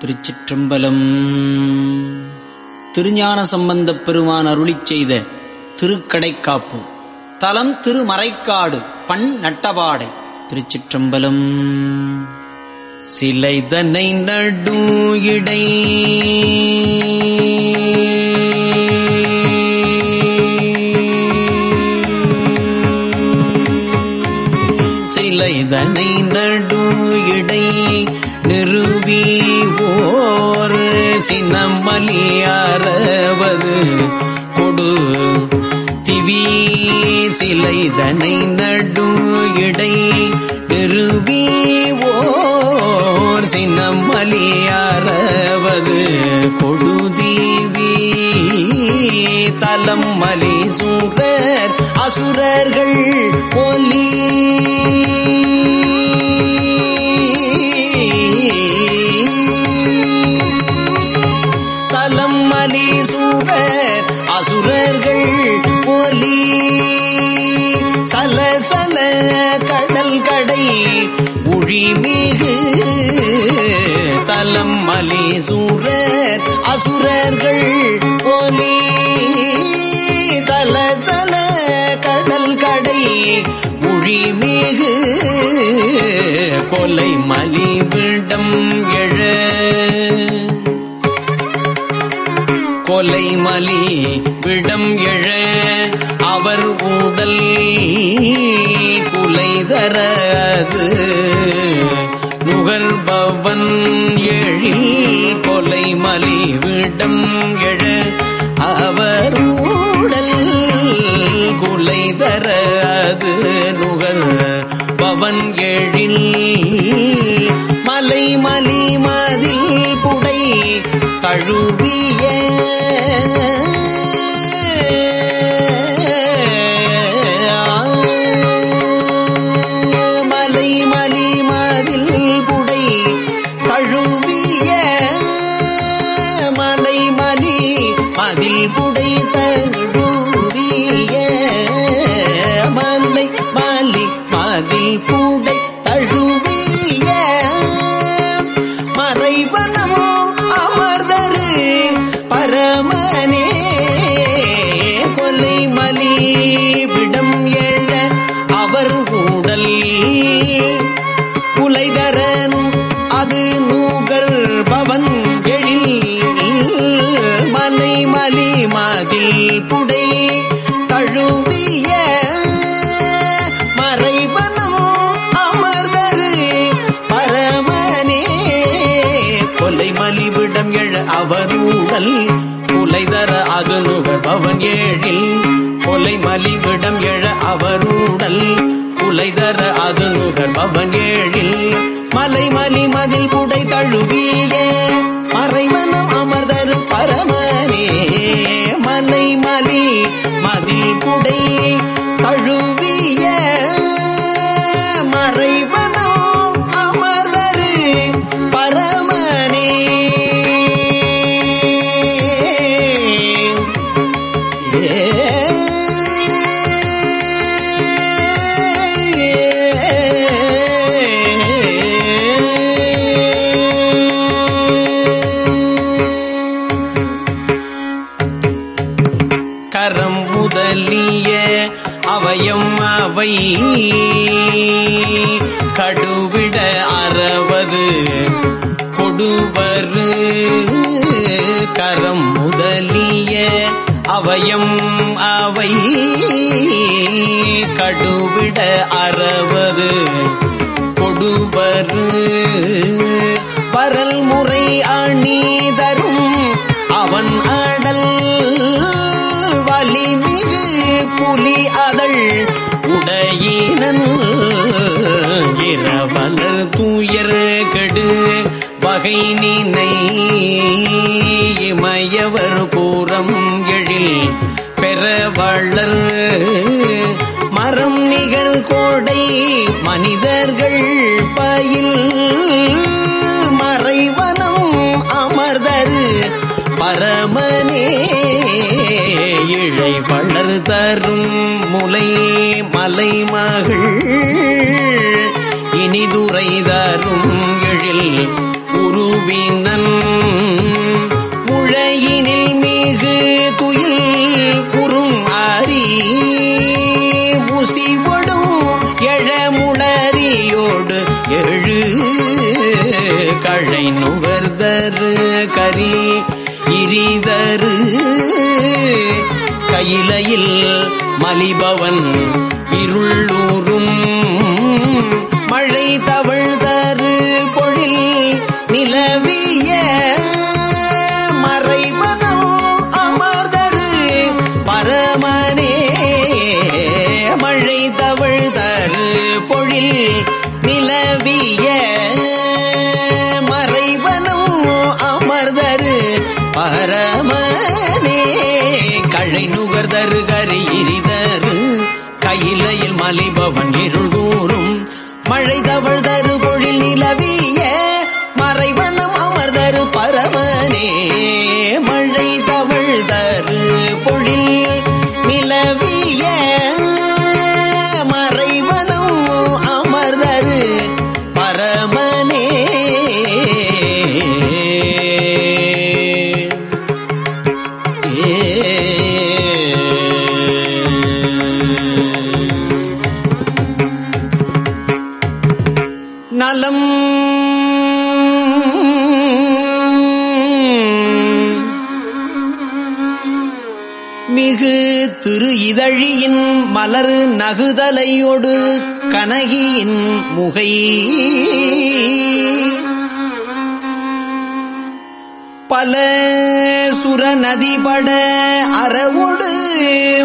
திருச்சிற்றம்பலம். திருஞான சம்பந்தப் பெருமான் அருளி செய்த திருக்கடைக்காப்பு. தலம் திருமறைக்காடு பண் நட்டபாடை திருச்சிற்றம்பலம். சிலைதனை நடு இடை சினமலியாரவது கொடு. திவி சிலைதனை நடு இடை நிறுவி ஓர் சினமலியாரவது கொடுதீவி தலம் மலி சூரர் அசுரர்கள் ஒலி. மலிவிடம் எழ. கொலை மலி விடம் எழ. அவர் ஊடல் குலைதரது நுகர்பவன் எழி கொலை மலி விடம் எழ. அவர் ஊடல் குலைதரது நுகர் பவன் எழில் மலை மறைவனமோ மலிவிடம் எழ அவரூடல் புலைதர அது நுகர் பவன் ஏழில். கொலை மலிவிடம் எழ அவரூடல் புலைதர அது நுகர் பவன் ஏழில். மலை மலி மதில் புடை தழுவியே மறைவனம் அமர்தரு பரமனே. மலை மலி மதில் புடை தழுவிய. மறைவனம் அமர்தரு பரம கொடுவரு கரம் முதலிய அவயம் அவை கடுவிட அறவர் கொடுவர். பரல் முறை அணி தரும் அவன் அடல். வலிமிகு புலி அதழ் உடையினன். இரவலர் தூயர் கெடு பகை நினை இமயவர் கூறம் எழில் பெறவளர் மரம் நிகர் கோடை மனிதர்கள் பயில் மறைவனம் அமர்தரு. பரமனே இழை வளர் தரும் முலை மலை மகள். இனிதுரை தரும் எழில் முழையினில் மிகு துயில் குறும் அறி முசிவொடும் எழமுளறியோடு எழு. கழை நுகர்தரு கரி இரிதரு. கையிலையில் மலிபவன் இருள் நிலவிய மறைவனோ அமர்தரு. பரமனே மழை தவழ்தரு. பொழில் நிலவிய மறைவனும் அமர்தரு. பரமனே கழை நுகர்தரு கரி இரிதரு கையிலையில் மலிபவன் இருள்தூரும் மழை தவழ்தரு நீ மிகு திரு இதழியின் மலர் நகுதலையொடு கனகியின் முகை. பல சுர நதிபட அறவொடு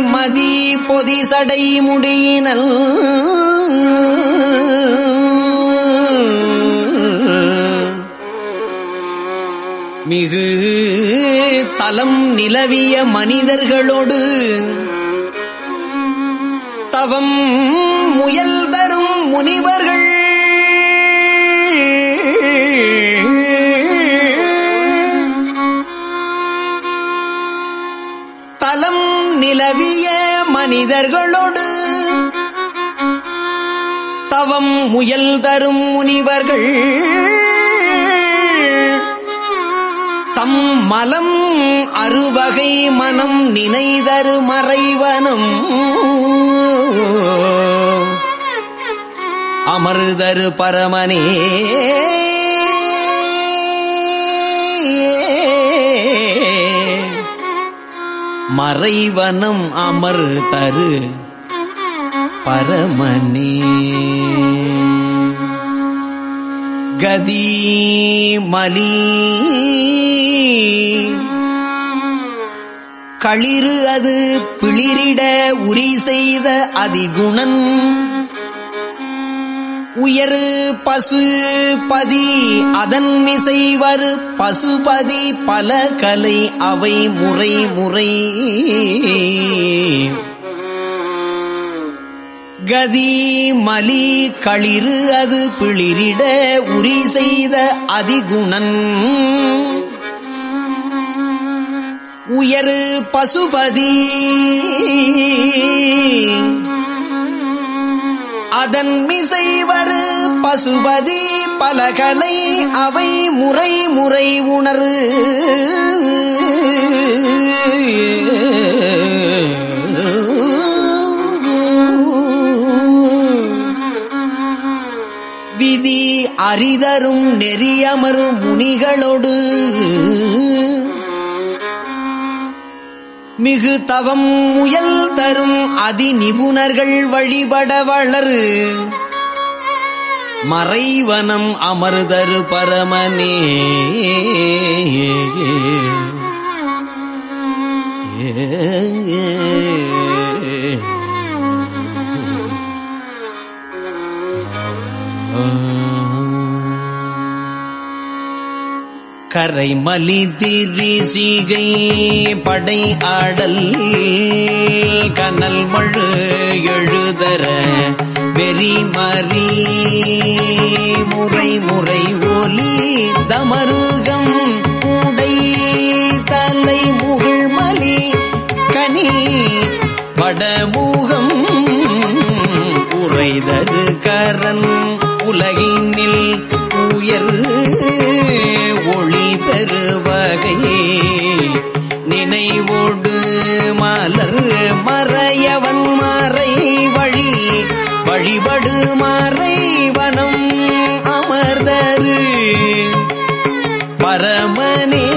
மதி பொதிசடை முடியினல் மிகு தலம் நிலவிய மனிதர்களோடு தவம் முயல் தரும் முனிவர்கள். தலம் நிலவிய மனிதர்களோடு தவம் முயல் தரும் முனிவர்கள். தம் மலம் அறுவகை மனம் நினைதரு மறைவனம். அமர்தரு பரமனே. மறைவனம் அமர் தரு பரமனே. கதி மலீ களிறு அது பிளிரிட உரி செய்த அதிகுணன். உயரு பசு பதி அதன் மிசைவரு பசுபதி பல கலை அவை முறை முறை. கதி மலி களிறு அது பிளிரிட உரி செய்த அதிகுணன். உயரு பசுபதி. அதன் மிசைவரு பசுபதி பலகலை அவை முறை முறை உணரு. விதி அரிதரும் நெறியமரும் முனிகளோடு. மிகு தவம் முயல் தரும் அதி நிபுணர்கள் வழிபட வளரு. மறைவனம் அமர்தரு பரமனே. ஏ. கரை மலிதிரி சீகை படை ஆடல் கனல் மழு எழுதர வெறி மறி முறை முறை ஒலி தமருகம் உடை தலை முகிழ்மலி கனி படமூகம் உறைதரு கரன் உலகினில் உயர் பெறுவகை நினைவோடு மலர் மறையவன் மறை வழி வழிபடு மறைவனம் அமர்தரு. பரமனே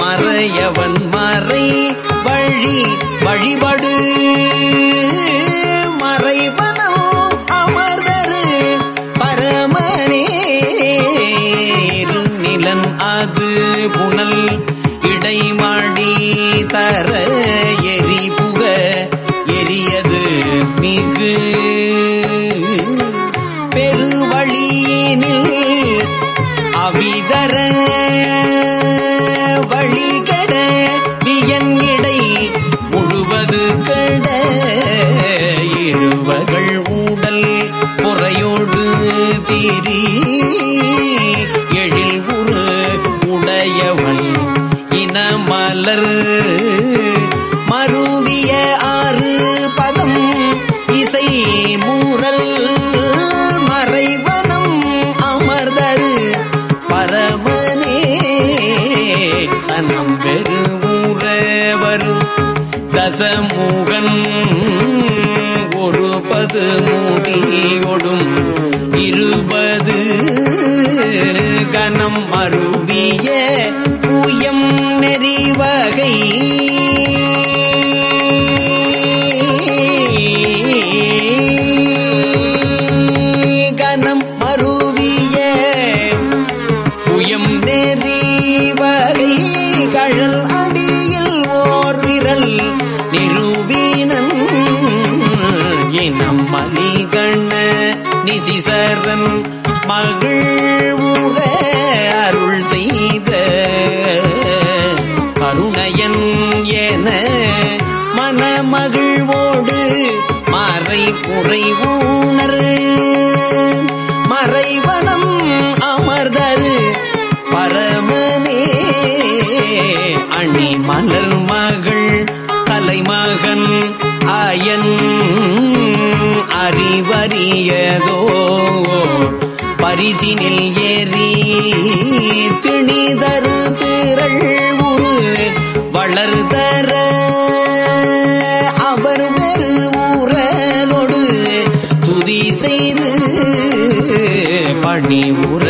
மறையவன் மறை வழி வழிபடு. புனல் இடைமாடி தர எரி உடையவன் இனமலர். மருவிய ஆறு பதம் இசை மூரல் மறைவனம் அமர்தரு பரமனே சனம் பெருமுறவரும். தசமுகன் ஒரு பது மூடியொடும். இருபது அறிவறியதோ பரிசினில் ஏறி திணிதரு திரள் உரு வளர்தர. அவர் வெறு ஊரலோடு துதி செய்து பணி உறவெளி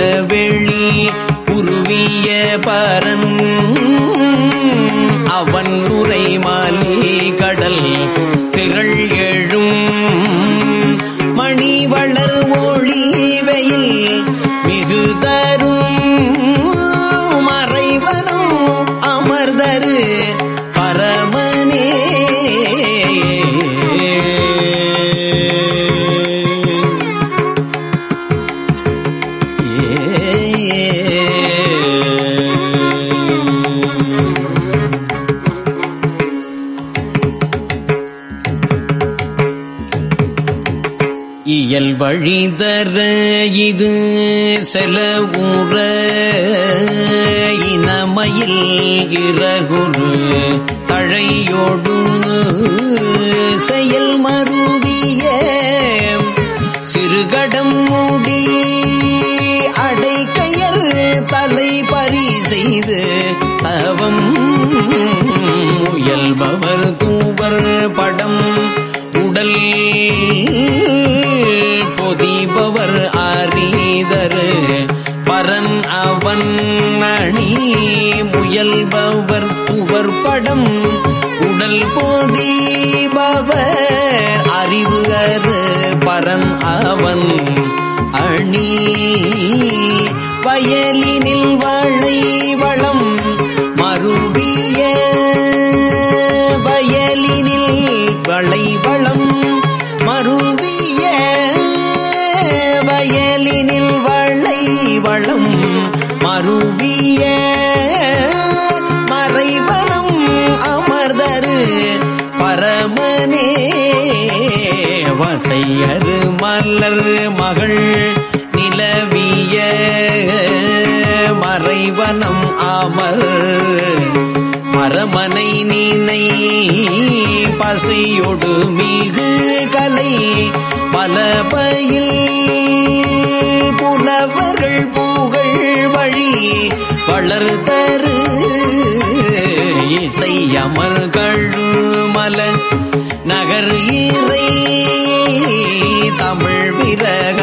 அமர்தரு பரமனே. இயல் வழிதர இது செல இறகுரு தழையோடு செயல் மருவிய சிறுகடம் மூடி அடைக்கையர் தலை பறி செய்து தவம் முயல்பவர் தூவர் படம் உடல் பொதிபவர் முயல்பவர் துவர் படம். உடல் போதீபவர் அறிவு அரு பரன் அவன். அணி வயலினில் வளை வளம். மறுபிய வயலினில் வளை வளம். மருவிய வயலினில் வளை வளம். மருவிய மறைவனம் அமர்தரு. பரமனே வசையரு மலர் மகள் நிலவிய மறைவனம் அமர். பரமனை நீனை பசையொடு மிகு கலை பல பயில் புலவர்கள் புகழ் வளர்தரு இசை அமர்கள் மல நகர் ஈரை தமிழ் விரகனதுரை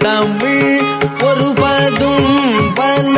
தமிழ் ஒருபதும் பல